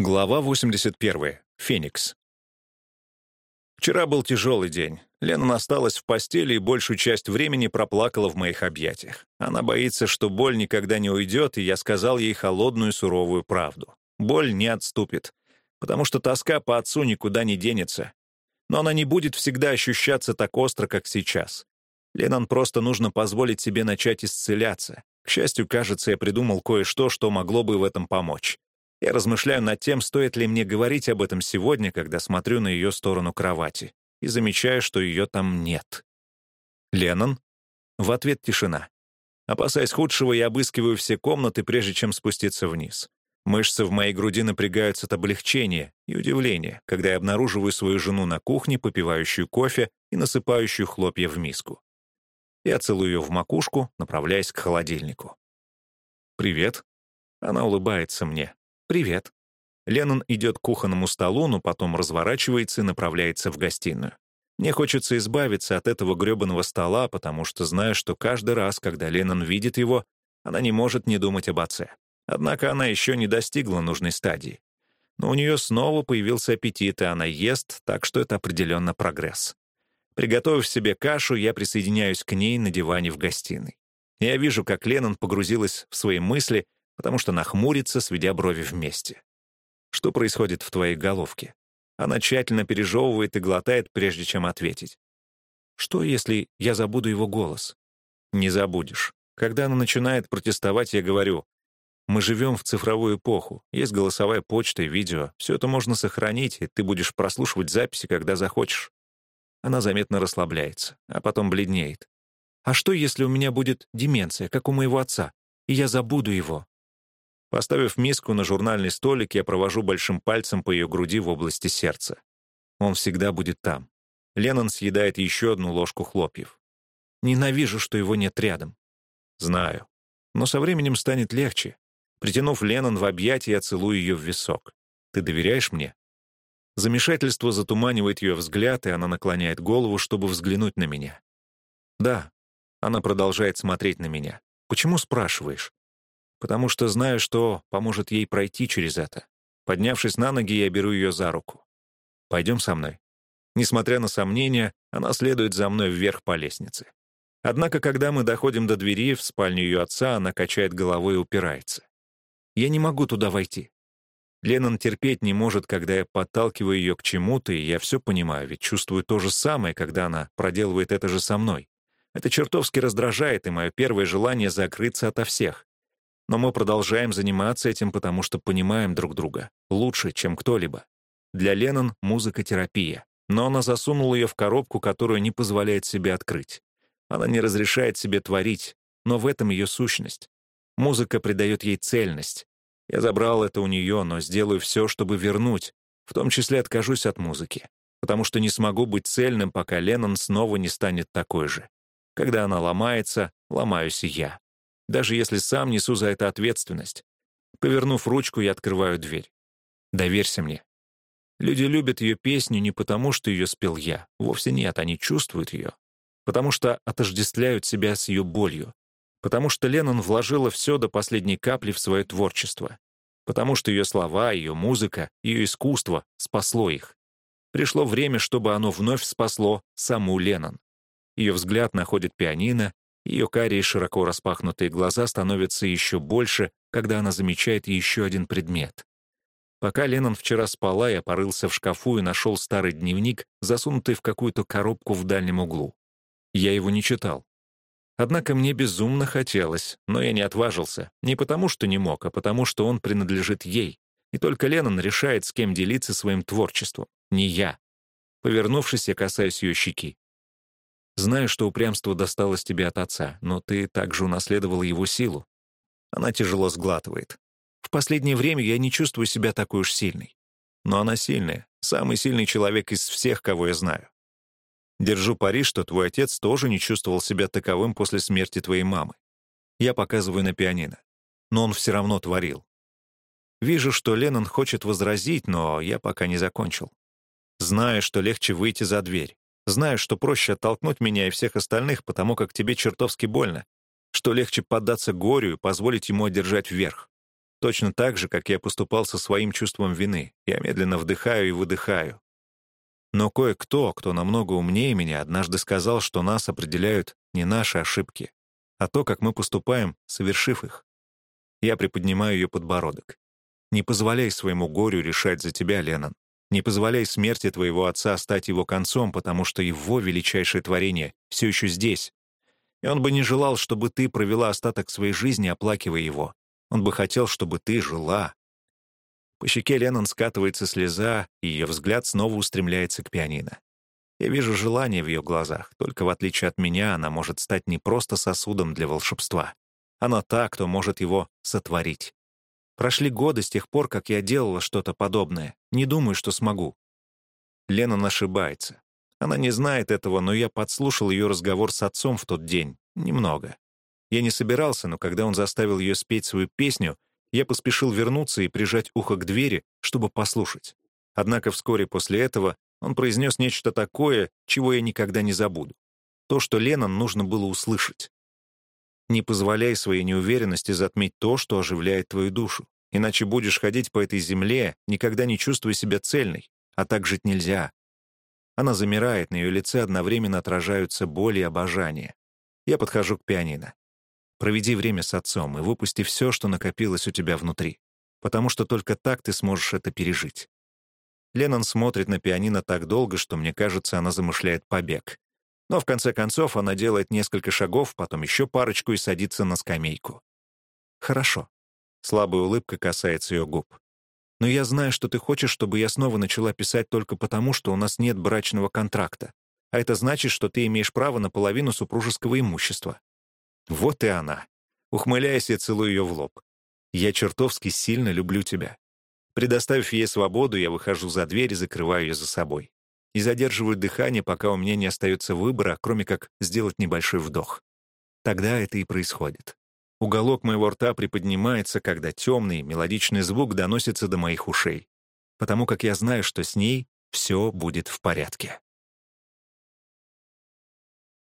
Глава 81. Феникс. Вчера был тяжелый день. Лена осталась в постели и большую часть времени проплакала в моих объятиях. Она боится, что боль никогда не уйдет, и я сказал ей холодную суровую правду. Боль не отступит, потому что тоска по отцу никуда не денется. Но она не будет всегда ощущаться так остро, как сейчас. Ленан просто нужно позволить себе начать исцеляться. К счастью, кажется, я придумал кое-что, что могло бы в этом помочь. Я размышляю над тем, стоит ли мне говорить об этом сегодня, когда смотрю на ее сторону кровати, и замечаю, что ее там нет. «Леннон?» В ответ тишина. Опасаясь худшего, я обыскиваю все комнаты, прежде чем спуститься вниз. Мышцы в моей груди напрягаются от облегчения и удивления, когда я обнаруживаю свою жену на кухне, попивающую кофе и насыпающую хлопья в миску. Я целую ее в макушку, направляясь к холодильнику. «Привет». Она улыбается мне. «Привет». Леннон идет к кухонному столу, но потом разворачивается и направляется в гостиную. Мне хочется избавиться от этого грёбаного стола, потому что знаю, что каждый раз, когда Леннон видит его, она не может не думать об отце. Однако она еще не достигла нужной стадии. Но у нее снова появился аппетит, и она ест, так что это определенно прогресс. Приготовив себе кашу, я присоединяюсь к ней на диване в гостиной. Я вижу, как Леннон погрузилась в свои мысли — потому что нахмурится, сведя брови вместе. Что происходит в твоей головке? Она тщательно пережевывает и глотает, прежде чем ответить. Что, если я забуду его голос? Не забудешь. Когда она начинает протестовать, я говорю, мы живем в цифровую эпоху, есть голосовая почта и видео, все это можно сохранить, и ты будешь прослушивать записи, когда захочешь. Она заметно расслабляется, а потом бледнеет. А что, если у меня будет деменция, как у моего отца, и я забуду его? Поставив миску на журнальный столик, я провожу большим пальцем по ее груди в области сердца. Он всегда будет там. Леннон съедает еще одну ложку хлопьев. Ненавижу, что его нет рядом. Знаю. Но со временем станет легче. Притянув Леннон в объятия, я целую ее в висок. Ты доверяешь мне? Замешательство затуманивает ее взгляд, и она наклоняет голову, чтобы взглянуть на меня. Да. Она продолжает смотреть на меня. Почему спрашиваешь? Потому что знаю, что поможет ей пройти через это. Поднявшись на ноги, я беру ее за руку. «Пойдем со мной». Несмотря на сомнения, она следует за мной вверх по лестнице. Однако, когда мы доходим до двери в спальню ее отца, она качает головой и упирается. «Я не могу туда войти». Леннон терпеть не может, когда я подталкиваю ее к чему-то, и я все понимаю, ведь чувствую то же самое, когда она проделывает это же со мной. Это чертовски раздражает, и мое первое желание — закрыться ото всех. Но мы продолжаем заниматься этим, потому что понимаем друг друга лучше, чем кто-либо. Для Леннон — музыка-терапия, но она засунула ее в коробку, которую не позволяет себе открыть. Она не разрешает себе творить, но в этом ее сущность. Музыка придает ей цельность. Я забрал это у нее, но сделаю все, чтобы вернуть, в том числе откажусь от музыки, потому что не смогу быть цельным, пока Леннон снова не станет такой же. Когда она ломается, ломаюсь и я даже если сам несу за это ответственность. Повернув ручку, я открываю дверь. Доверься мне. Люди любят ее песню не потому, что ее спел я. Вовсе нет, они чувствуют ее. Потому что отождествляют себя с ее болью. Потому что Леннон вложила все до последней капли в свое творчество. Потому что ее слова, ее музыка, ее искусство спасло их. Пришло время, чтобы оно вновь спасло саму Леннон. Ее взгляд находит пианино, ее карие широко распахнутые глаза становятся еще больше, когда она замечает еще один предмет. Пока Леннон вчера спала, я порылся в шкафу и нашел старый дневник, засунутый в какую-то коробку в дальнем углу. Я его не читал. Однако мне безумно хотелось, но я не отважился. Не потому, что не мог, а потому, что он принадлежит ей. И только Леннон решает, с кем делиться своим творчеством. Не я. Повернувшись, я касаюсь ее щеки. Знаю, что упрямство досталось тебе от отца, но ты также унаследовала его силу. Она тяжело сглатывает. В последнее время я не чувствую себя такой уж сильной. Но она сильная, самый сильный человек из всех, кого я знаю. Держу пари, что твой отец тоже не чувствовал себя таковым после смерти твоей мамы. Я показываю на пианино. Но он все равно творил. Вижу, что Леннон хочет возразить, но я пока не закончил. Знаю, что легче выйти за дверь. Знаю, что проще оттолкнуть меня и всех остальных, потому как тебе чертовски больно, что легче поддаться горю и позволить ему одержать вверх. Точно так же, как я поступал со своим чувством вины. Я медленно вдыхаю и выдыхаю. Но кое-кто, кто намного умнее меня, однажды сказал, что нас определяют не наши ошибки, а то, как мы поступаем, совершив их. Я приподнимаю ее подбородок. Не позволяй своему горю решать за тебя, Леннон. Не позволяй смерти твоего отца стать его концом, потому что его величайшее творение все еще здесь. И он бы не желал, чтобы ты провела остаток своей жизни, оплакивая его. Он бы хотел, чтобы ты жила. По щеке Леннон скатывается слеза, и ее взгляд снова устремляется к пианино. Я вижу желание в ее глазах, только в отличие от меня она может стать не просто сосудом для волшебства. Она та, кто может его сотворить. Прошли годы с тех пор, как я делала что-то подобное. Не думаю, что смогу. Лена ошибается. Она не знает этого, но я подслушал ее разговор с отцом в тот день. Немного. Я не собирался, но когда он заставил ее спеть свою песню, я поспешил вернуться и прижать ухо к двери, чтобы послушать. Однако вскоре после этого он произнес нечто такое, чего я никогда не забуду. То, что Леннон нужно было услышать. Не позволяй своей неуверенности затмить то, что оживляет твою душу. Иначе будешь ходить по этой земле, никогда не чувствуя себя цельной. А так жить нельзя. Она замирает, на ее лице одновременно отражаются боль и обожание. Я подхожу к пианино. Проведи время с отцом и выпусти все, что накопилось у тебя внутри. Потому что только так ты сможешь это пережить. Леннон смотрит на пианино так долго, что, мне кажется, она замышляет побег. Но в конце концов она делает несколько шагов, потом еще парочку и садится на скамейку. «Хорошо». Слабая улыбка касается ее губ. «Но я знаю, что ты хочешь, чтобы я снова начала писать только потому, что у нас нет брачного контракта. А это значит, что ты имеешь право на половину супружеского имущества». Вот и она. Ухмыляясь, я целую ее в лоб. «Я чертовски сильно люблю тебя». Предоставив ей свободу, я выхожу за дверь и закрываю ее за собой и задерживаю дыхание, пока у меня не остается выбора, кроме как сделать небольшой вдох. Тогда это и происходит. Уголок моего рта приподнимается, когда темный, мелодичный звук доносится до моих ушей, потому как я знаю, что с ней все будет в порядке.